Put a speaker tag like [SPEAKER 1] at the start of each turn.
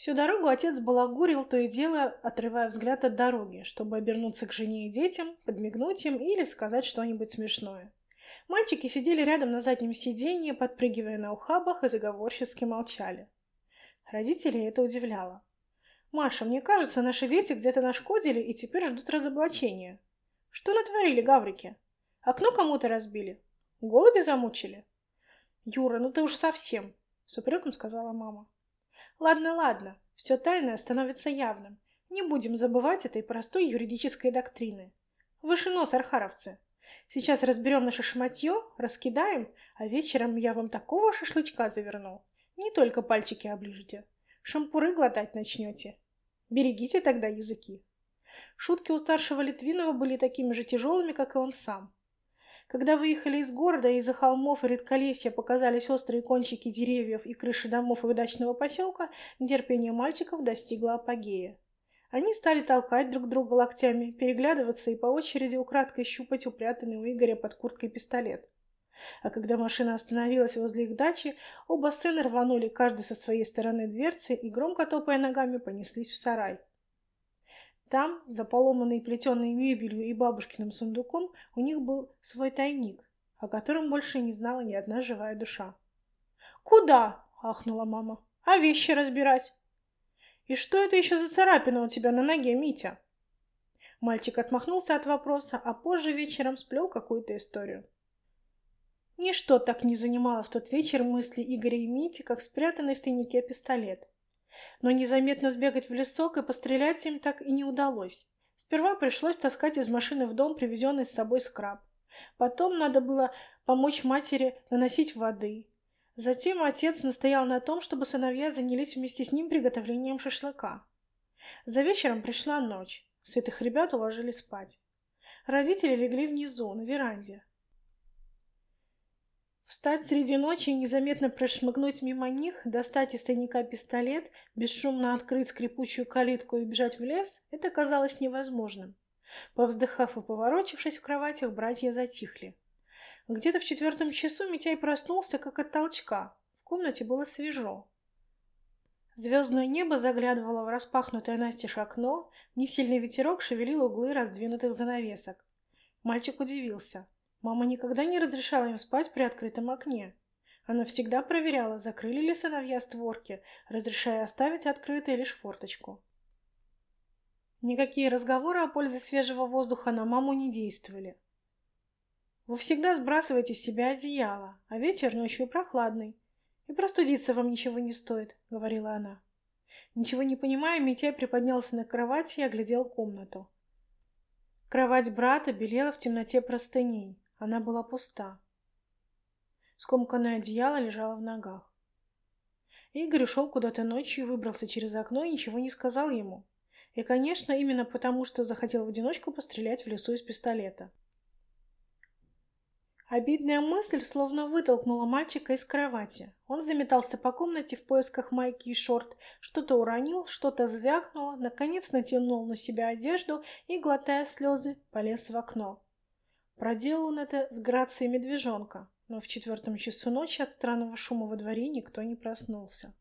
[SPEAKER 1] Всю дорогу отец балагурил, то и дело, отрывая взгляд от дороги, чтобы обернуться к жене и детям, подмигнуть им или сказать что-нибудь смешное. Мальчики сидели рядом на заднем сиденье, подпрыгивая на ухабах и заговорчески молчали. Родителей это удивляло. «Маша, мне кажется, наши дети где-то нашкодили и теперь ждут разоблачения. Что натворили гаврики? Окно кому-то разбили? Голуби замучили?» «Юра, ну ты уж совсем!» — с упреком сказала мама. «Ладно, ладно, все тайное становится явным. Не будем забывать этой простой юридической доктрины. Выше нос, архаровцы!» Сейчас разберем наше шматье, раскидаем, а вечером я вам такого шашлычка заверну. Не только пальчики оближете. Шампуры глотать начнете. Берегите тогда языки. Шутки у старшего Литвинова были такими же тяжелыми, как и он сам. Когда выехали из города, из-за холмов и редколесья показались острые кончики деревьев и крыши домов и дачного поселка, терпение мальчиков достигло апогея. Они стали толкать друг друга локтями, переглядываться и по очереди украдкой щупать упрятанный у Игоря под курткой пистолет. А когда машина остановилась возле их дачи, оба сына рванули каждый со своей стороны дверцы и, громко топая ногами, понеслись в сарай. Там, за поломанной плетеной мебелью и бабушкиным сундуком, у них был свой тайник, о котором больше не знала ни одна живая душа. «Куда?» — ахнула мама. «А вещи разбирать?» «И что это еще за царапина у тебя на ноге, Митя?» Мальчик отмахнулся от вопроса, а позже вечером сплел какую-то историю. Ничто так не занимало в тот вечер мысли Игоря и Мити, как спрятанный в тайнике пистолет. Но незаметно сбегать в лесок и пострелять им так и не удалось. Сперва пришлось таскать из машины в дом привезенный с собой скраб. Потом надо было помочь матери наносить воды, Затем отец настоял на том, чтобы сыновья занялись вместе с ним приготовлением шашлыка. За вечером пришла ночь. Сытых ребят уложили спать. Родители легли внизу, на веранде. Встать среди ночи и незаметно прошмыгнуть мимо них, достать из тайника пистолет, бесшумно открыть скрипучую калитку и бежать в лес — это казалось невозможным. Повздыхав и поворочившись в кроватях, братья затихли. Где-то в четвертом часу Митяй проснулся, как от толчка. В комнате было свежо. Звездное небо заглядывало в распахнутое настежь окно, несильный ветерок шевелил углы раздвинутых занавесок. Мальчик удивился. Мама никогда не разрешала им спать при открытом окне. Она всегда проверяла, закрыли ли сыновья створки, разрешая оставить открытой лишь форточку. Никакие разговоры о пользе свежего воздуха на маму не действовали. Вы всегда сбрасываете с себя одеяло, а вечер ночью прохладный. И простудиться вам ничего не стоит, — говорила она. Ничего не понимая, Митяй приподнялся на кровати и оглядел комнату. Кровать брата белела в темноте простыней. Она была пуста. Скомканное одеяло лежало в ногах. Игорь ушел куда-то ночью и выбрался через окно и ничего не сказал ему. И, конечно, именно потому, что захотел в одиночку пострелять в лесу из пистолета. Обидная мысль словно вытолкнула мальчика из кровати. Он заметался по комнате в поисках майки и шорт, что-то уронил, что-то звякнуло, наконец натянул на себя одежду и, глотая слезы, полез в окно. Проделал он это с грацией медвежонка, но в четвертом часу ночи от странного шума во дворе никто не проснулся.